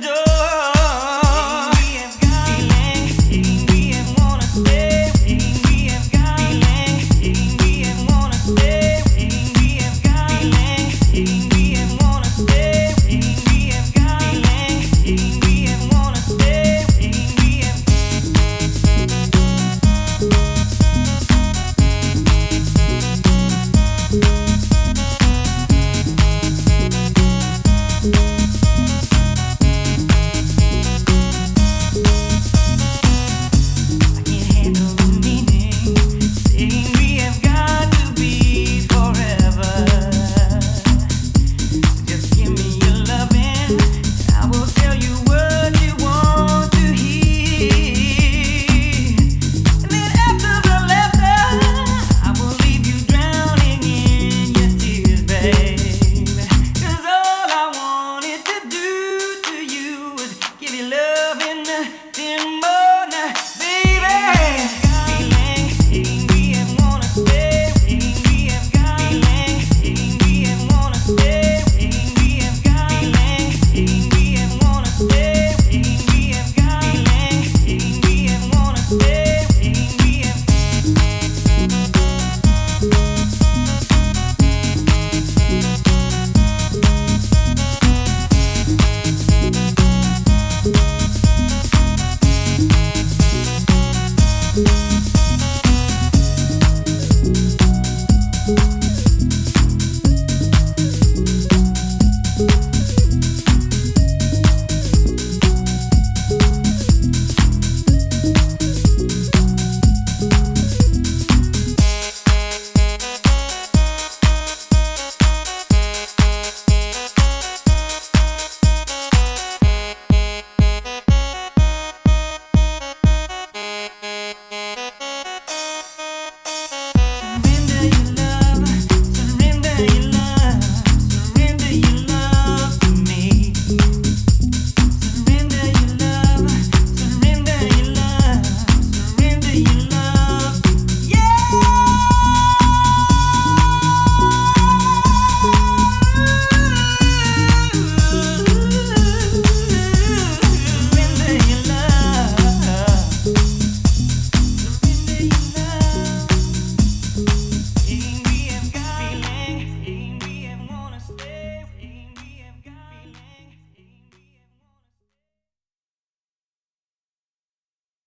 do.